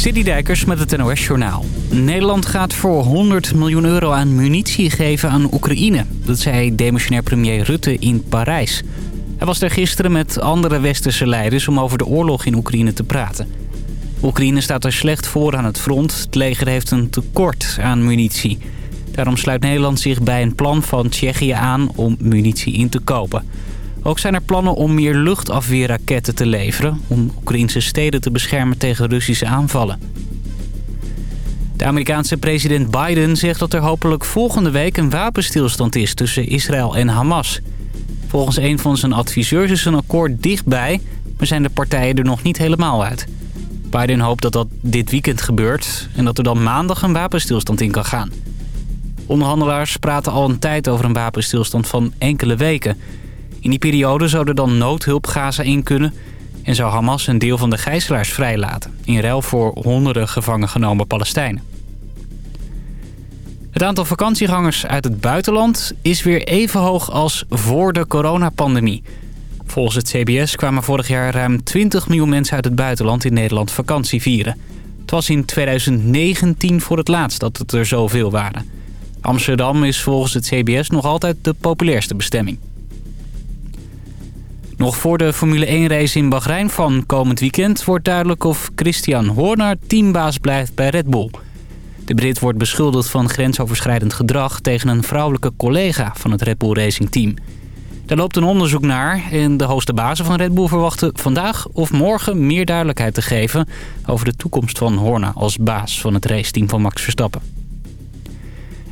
Dijkers met het NOS Journaal. Nederland gaat voor 100 miljoen euro aan munitie geven aan Oekraïne. Dat zei demissionair premier Rutte in Parijs. Hij was daar gisteren met andere westerse leiders om over de oorlog in Oekraïne te praten. Oekraïne staat er slecht voor aan het front. Het leger heeft een tekort aan munitie. Daarom sluit Nederland zich bij een plan van Tsjechië aan om munitie in te kopen. Ook zijn er plannen om meer luchtafweerraketten te leveren... om Oekraïnse steden te beschermen tegen Russische aanvallen. De Amerikaanse president Biden zegt dat er hopelijk volgende week een wapenstilstand is tussen Israël en Hamas. Volgens een van zijn adviseurs is een akkoord dichtbij, maar zijn de partijen er nog niet helemaal uit. Biden hoopt dat dat dit weekend gebeurt en dat er dan maandag een wapenstilstand in kan gaan. Onderhandelaars praten al een tijd over een wapenstilstand van enkele weken. In die periode zou er dan noodhulp Gaza in kunnen... en zou Hamas een deel van de gijzelaars vrijlaten... in ruil voor honderden gevangen genomen Palestijnen. Het aantal vakantiegangers uit het buitenland is weer even hoog als voor de coronapandemie. Volgens het CBS kwamen vorig jaar ruim 20 miljoen mensen uit het buitenland in Nederland vakantie vieren. Het was in 2019 voor het laatst dat het er zoveel waren. Amsterdam is volgens het CBS nog altijd de populairste bestemming. Nog voor de Formule 1-race in Bahrein van komend weekend... wordt duidelijk of Christian Horner teambaas blijft bij Red Bull. De Brit wordt beschuldigd van grensoverschrijdend gedrag... tegen een vrouwelijke collega van het Red Bull Racing Team. Daar loopt een onderzoek naar en de hoogste bazen van Red Bull verwachten vandaag of morgen meer duidelijkheid te geven over de toekomst van Horner als baas van het raceteam van Max Verstappen.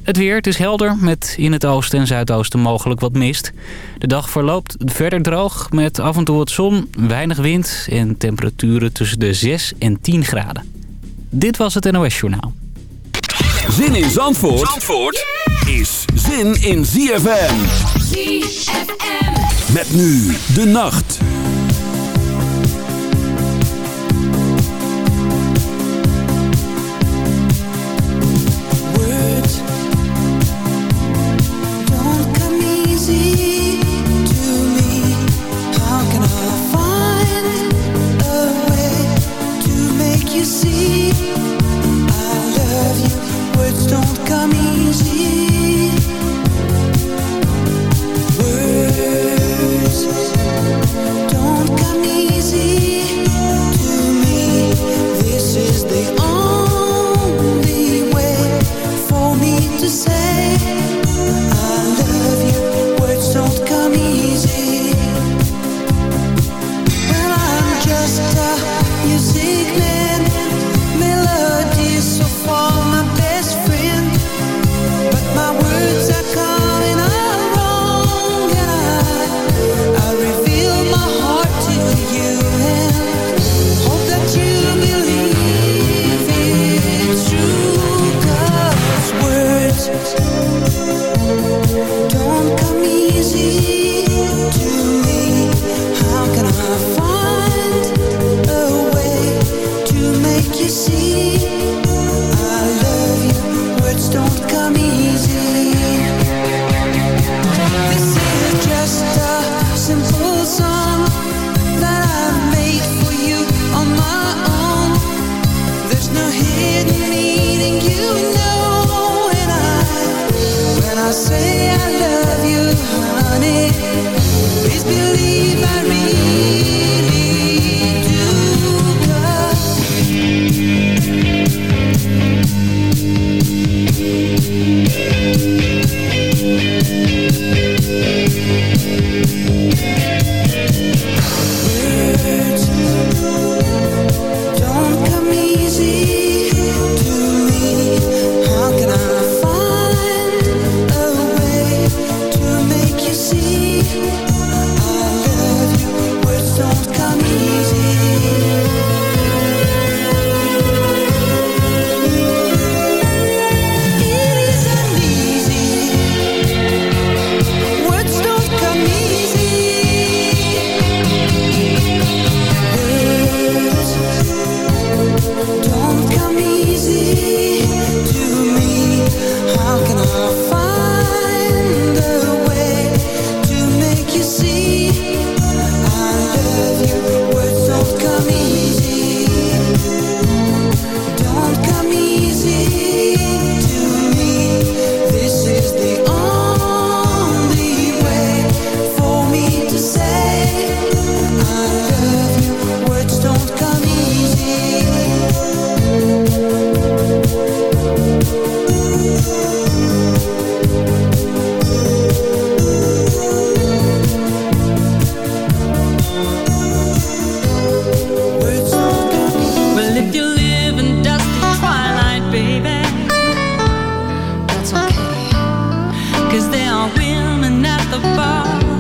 Het weer, het is helder met in het oosten en zuidoosten mogelijk wat mist. De dag verloopt verder droog met af en toe wat zon, weinig wind en temperaturen tussen de 6 en 10 graden. Dit was het NOS Journaal. Zin in Zandvoort, Zandvoort is zin in ZFM. ZFM. Met nu de nacht.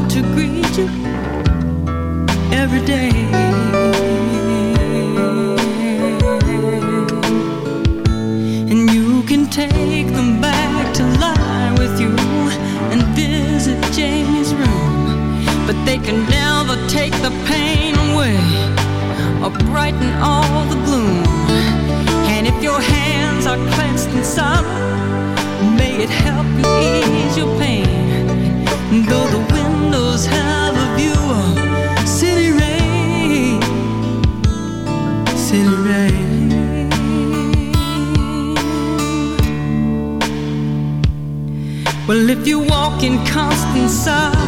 to greet you every day. And you can take them back to lie with you and visit Jamie's room. But they can never take the pain away or brighten all the gloom. And if your hands are clenched in sorrow, may it help you ease your pain. Though the windows have a view of city rain, city rain. Well, if you walk in constant sorrow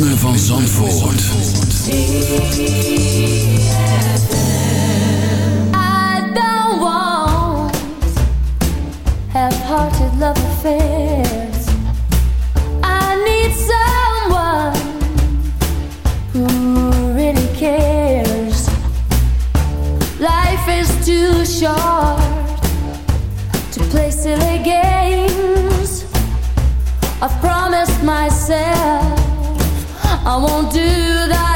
Ritme van Zandvoort. I don't want half-hearted love affairs. I need someone who really cares. Life is too short to play silly games. I've promised myself I won't do that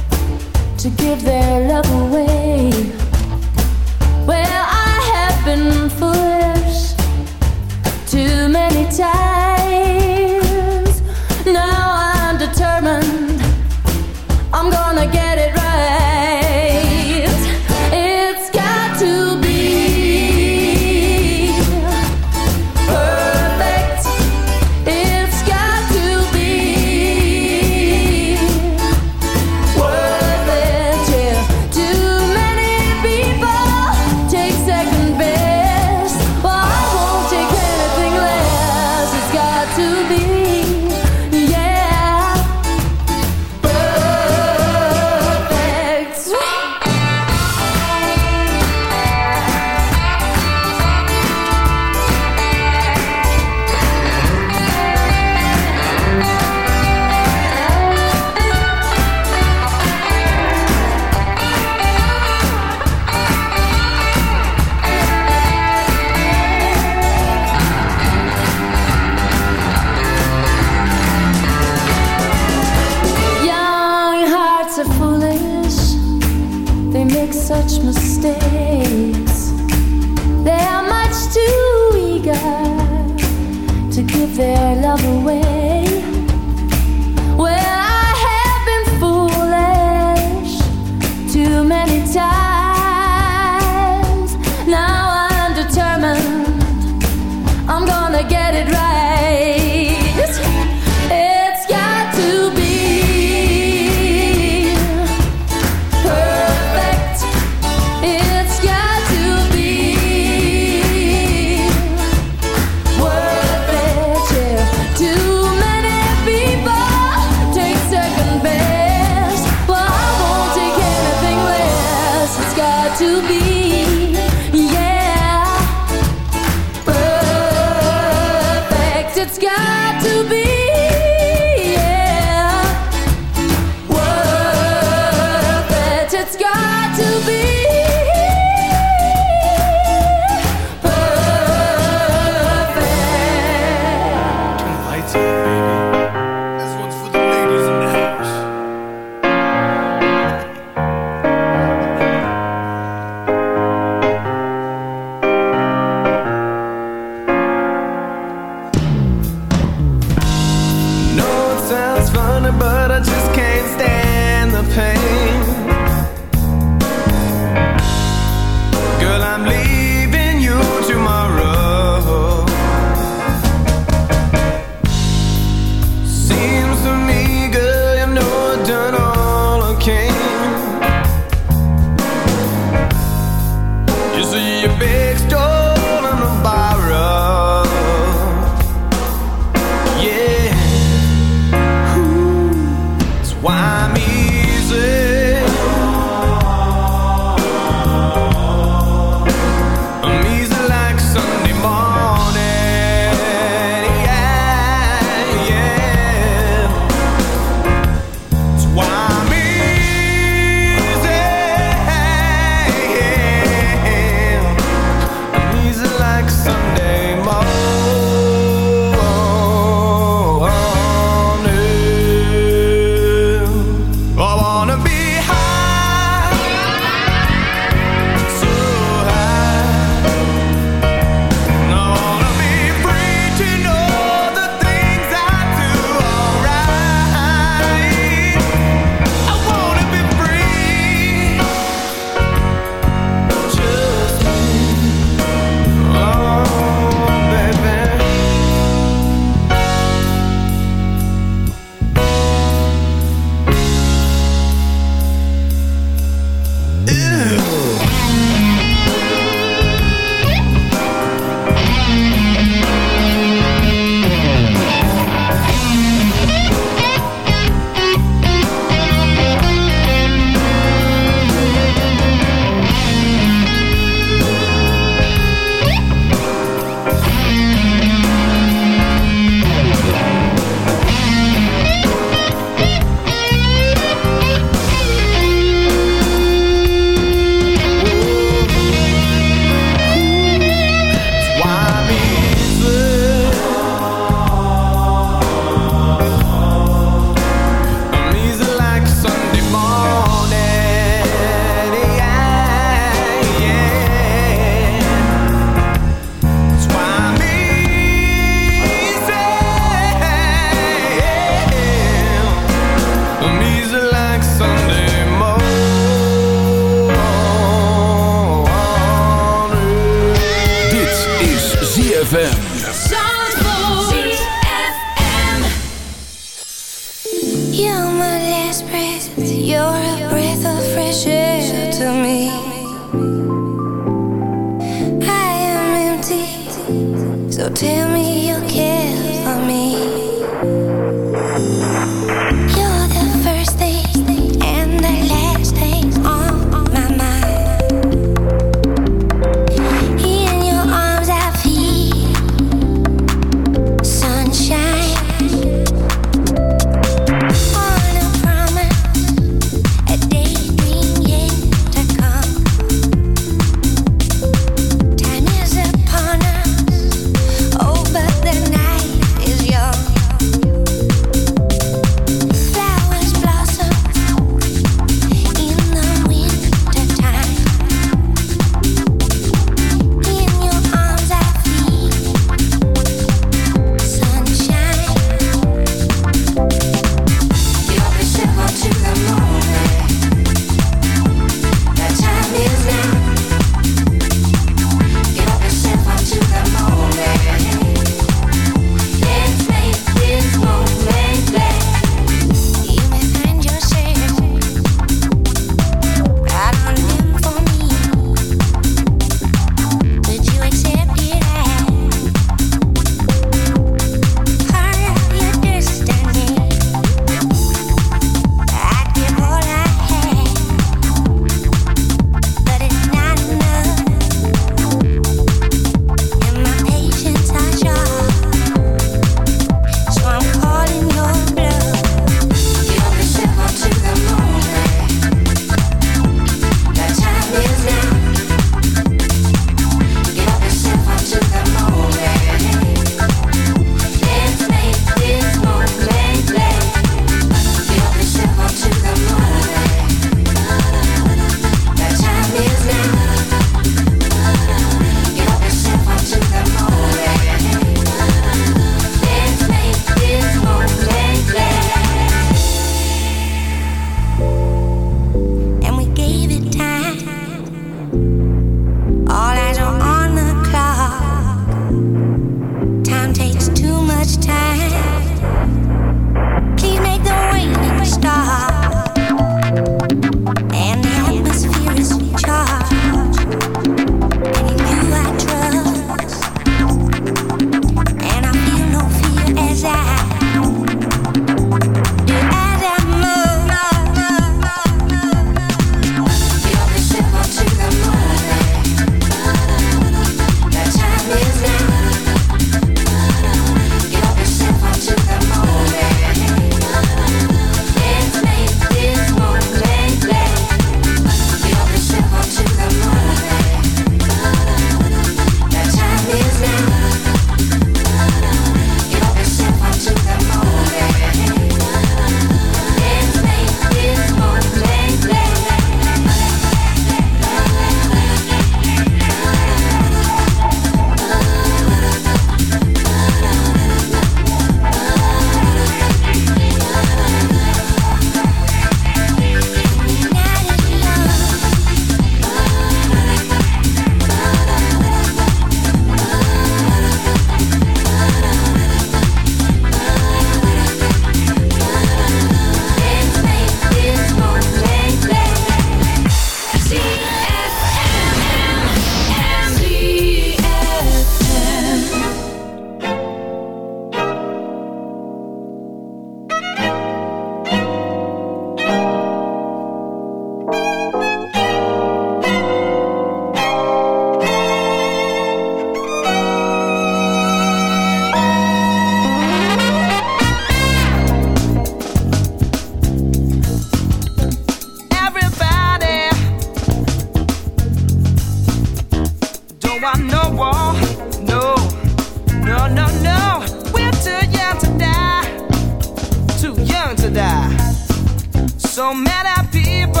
So many people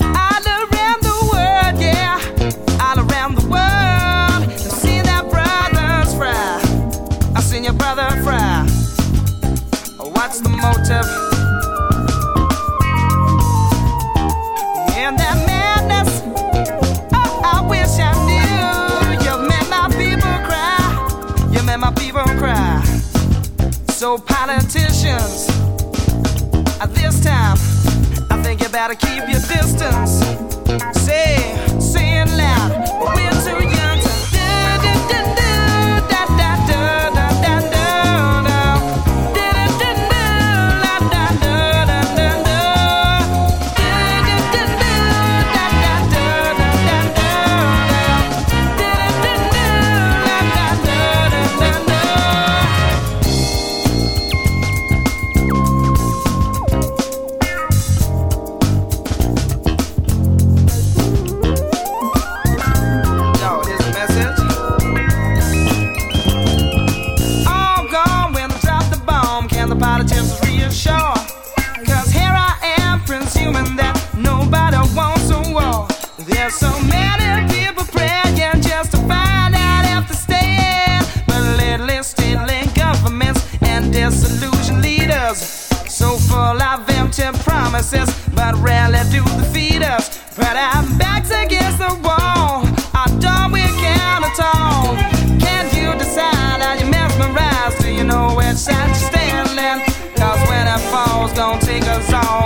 all around the world, yeah, all around the world. I've seen their brothers fry. I've seen your brother fry. What's the motive? So politicians, at this time, I think you better keep your distance. Say. Gonna take us all.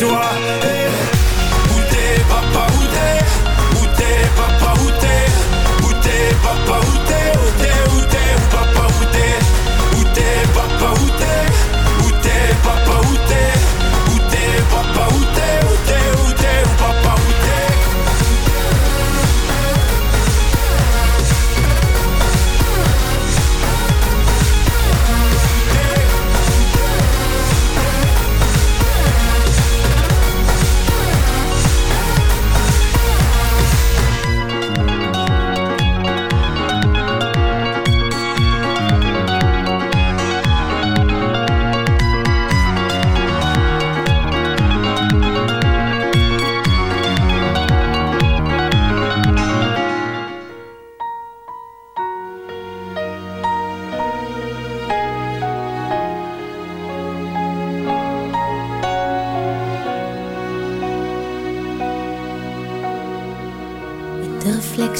toi. Hey,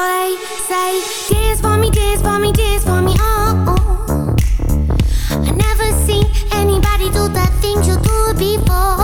They Say, dance for me, dance for me, dance for me. Oh, oh. I never seen anybody do the things you do before.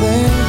thing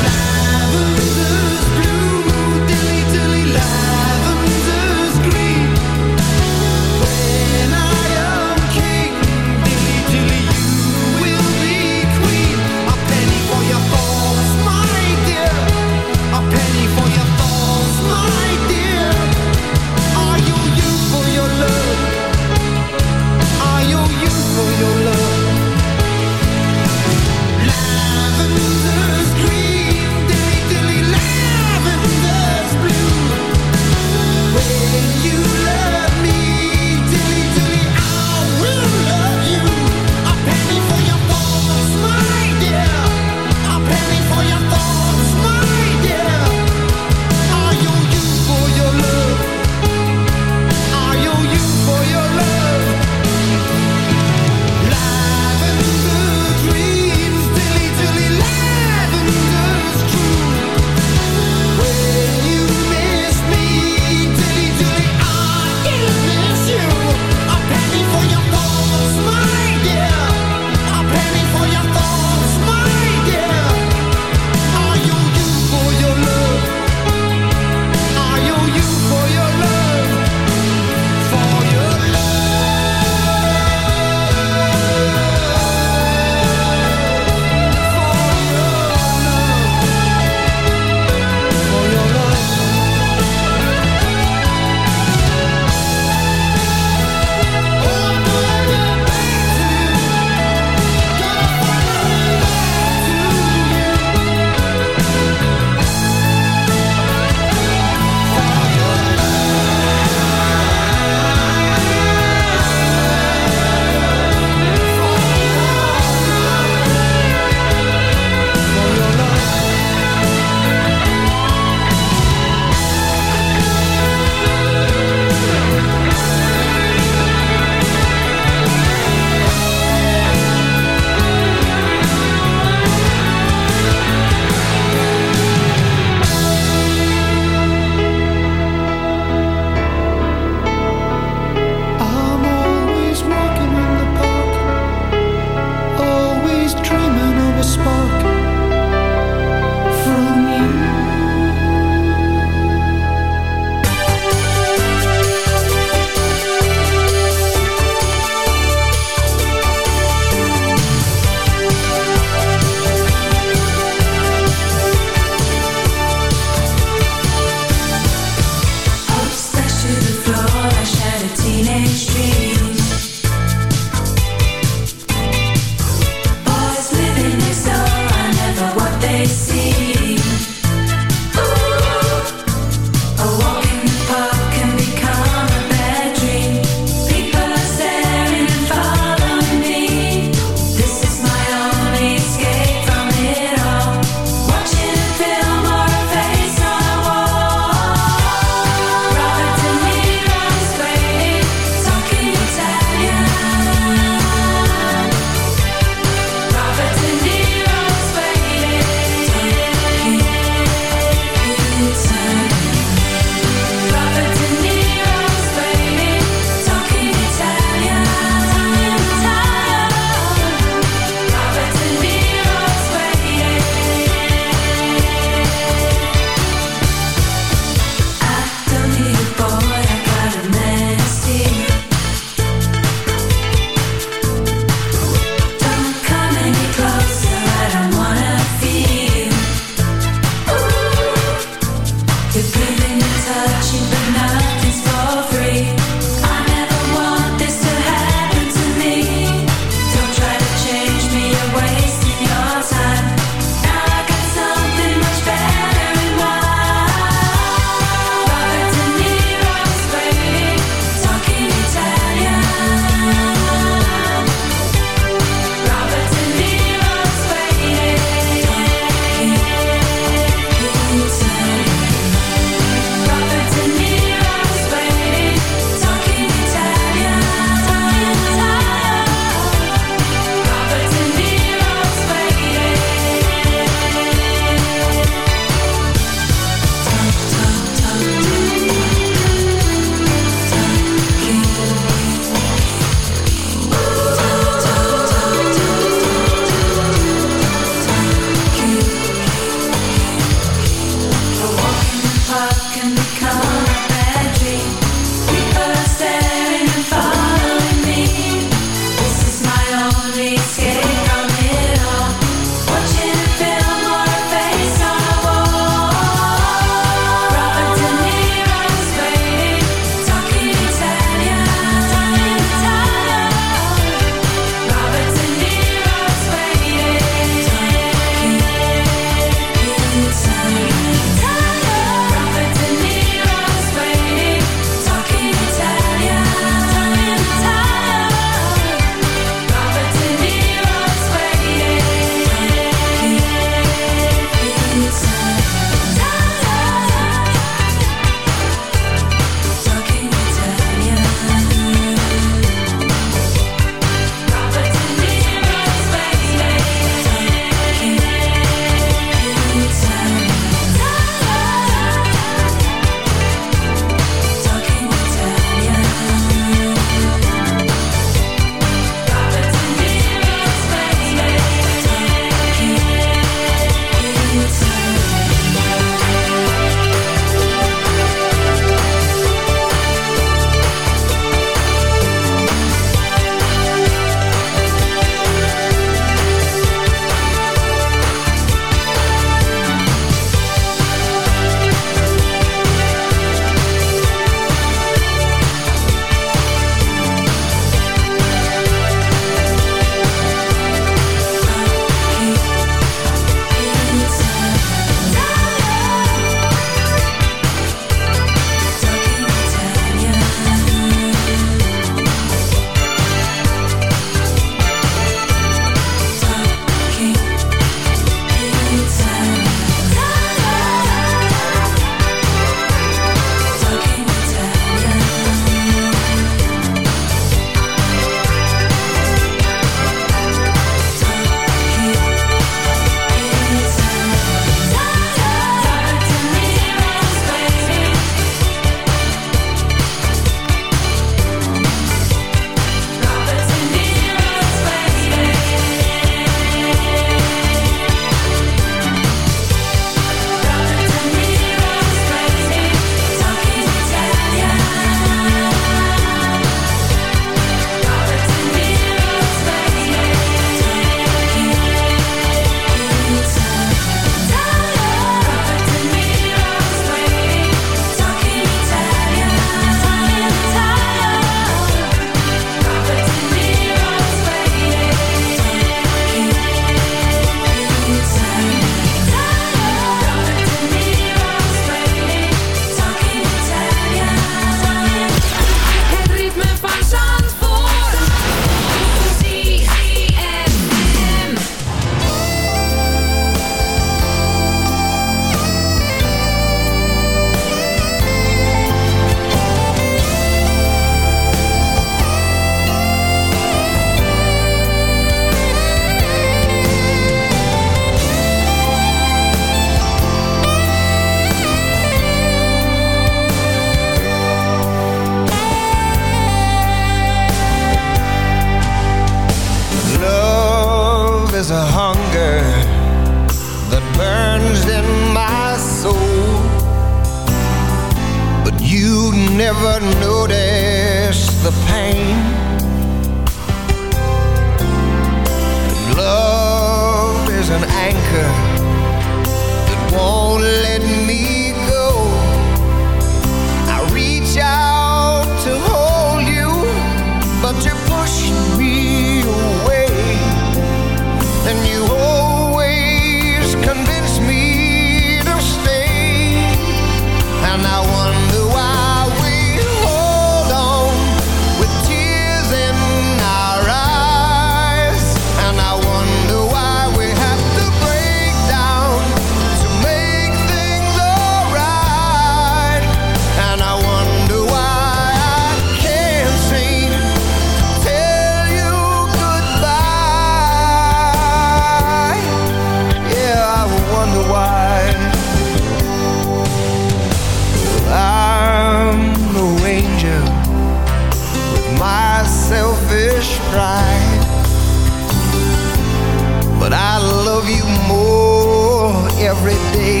every day.